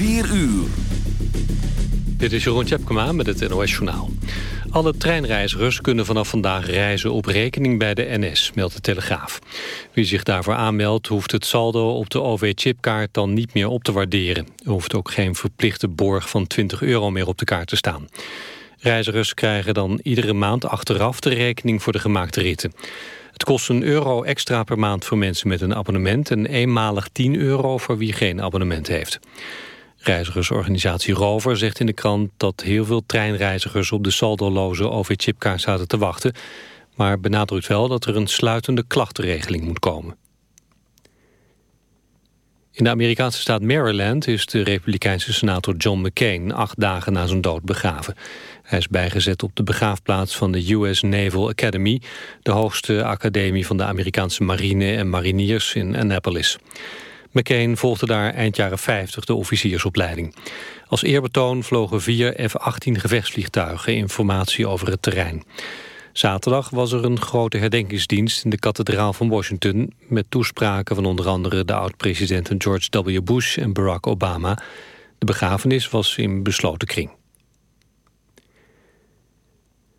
4 uur. Dit is Jeroen Tjepkema met het NOS Journaal. Alle treinreizigers kunnen vanaf vandaag reizen op rekening bij de NS, meldt de Telegraaf. Wie zich daarvoor aanmeldt, hoeft het saldo op de OV-chipkaart dan niet meer op te waarderen. Er hoeft ook geen verplichte borg van 20 euro meer op de kaart te staan. Reizigers krijgen dan iedere maand achteraf de rekening voor de gemaakte ritten. Het kost een euro extra per maand voor mensen met een abonnement... en eenmalig 10 euro voor wie geen abonnement heeft. Reizigersorganisatie Rover zegt in de krant dat heel veel treinreizigers op de saldoloze OV-chipkaart zaten te wachten, maar benadrukt wel dat er een sluitende klachtenregeling moet komen. In de Amerikaanse staat Maryland is de republikeinse senator John McCain acht dagen na zijn dood begraven. Hij is bijgezet op de begraafplaats van de US Naval Academy, de hoogste academie van de Amerikaanse marine en mariniers in Annapolis. McCain volgde daar eind jaren 50 de officiersopleiding. Als eerbetoon vlogen vier F-18 gevechtsvliegtuigen informatie over het terrein. Zaterdag was er een grote herdenkingsdienst in de kathedraal van Washington... met toespraken van onder andere de oud-presidenten George W. Bush en Barack Obama. De begrafenis was in besloten kring.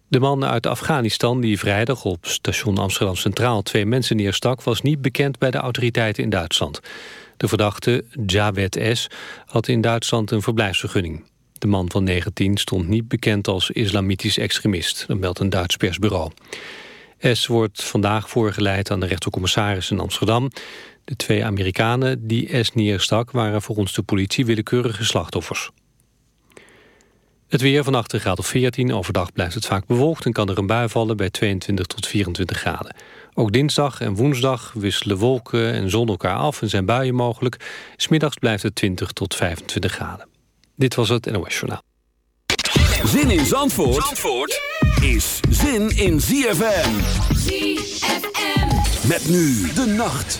De man uit Afghanistan die vrijdag op station Amsterdam Centraal twee mensen neerstak... was niet bekend bij de autoriteiten in Duitsland. De verdachte, Jawed S., had in Duitsland een verblijfsvergunning. De man van 19 stond niet bekend als islamitisch extremist, dat meldt een Duits persbureau. S. wordt vandaag voorgeleid aan de rechtercommissaris in Amsterdam. De twee Amerikanen die S. neerstak waren volgens de politie willekeurige slachtoffers. Het weer vannacht een graad of 14. Overdag blijft het vaak bewolkt en kan er een bui vallen bij 22 tot 24 graden. Ook dinsdag en woensdag wisselen wolken en zon elkaar af en zijn buien mogelijk. Smiddags blijft het 20 tot 25 graden. Dit was het NOS Journaal. Zin in Zandvoort, Zandvoort is zin in ZFM. ZFM. Met nu de nacht.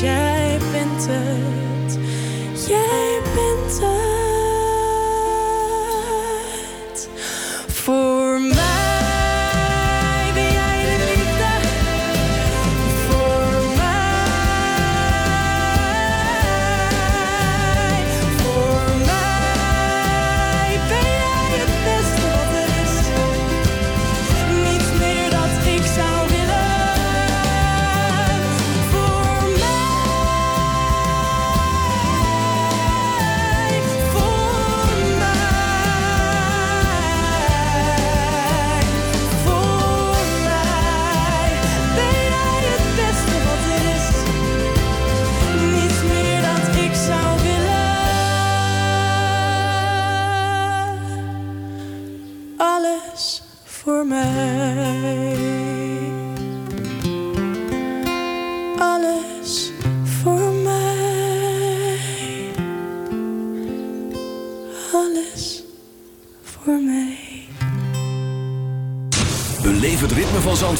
Jij bent het. Jij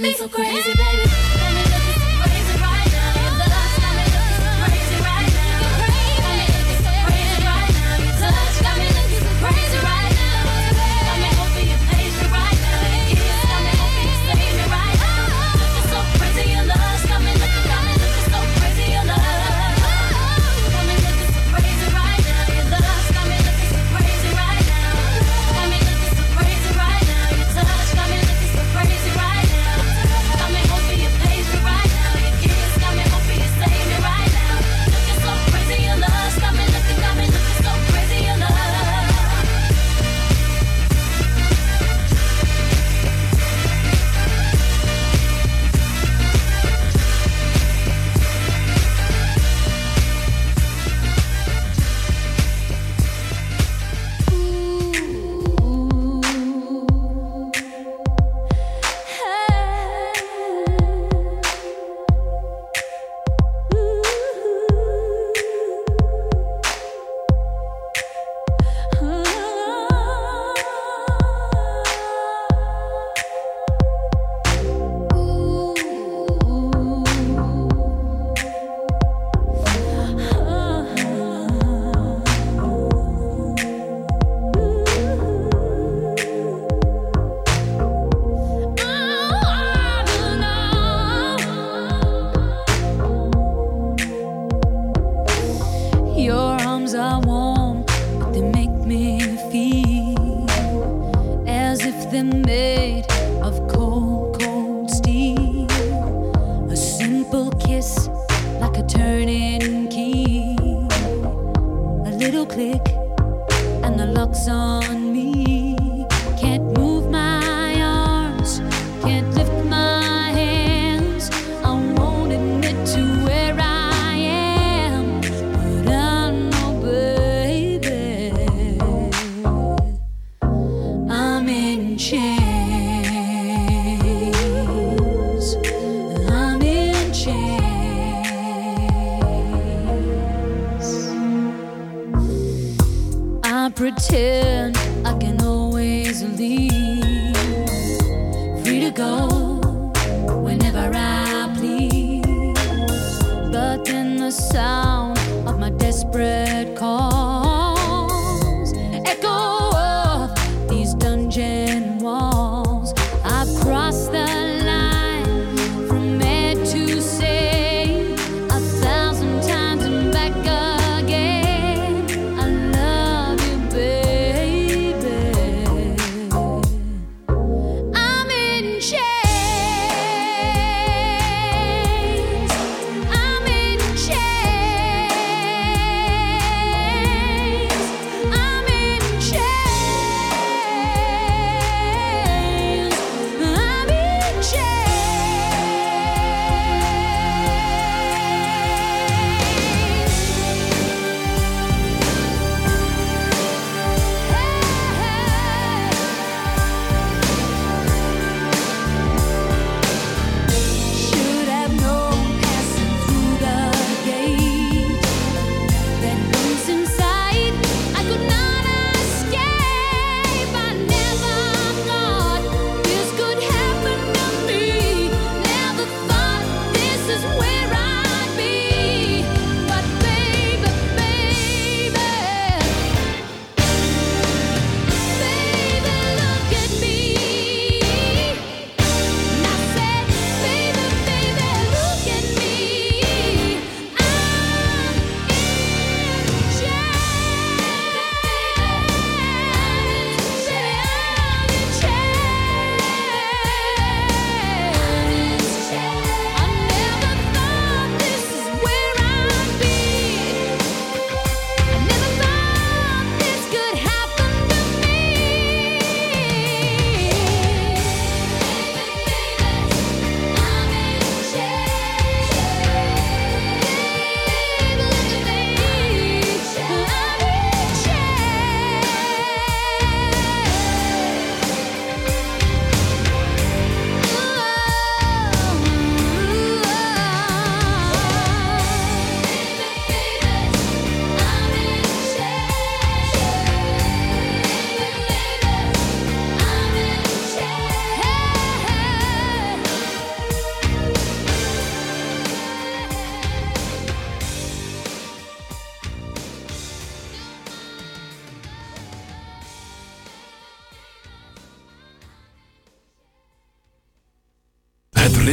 me so crazy, baby.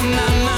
na na na.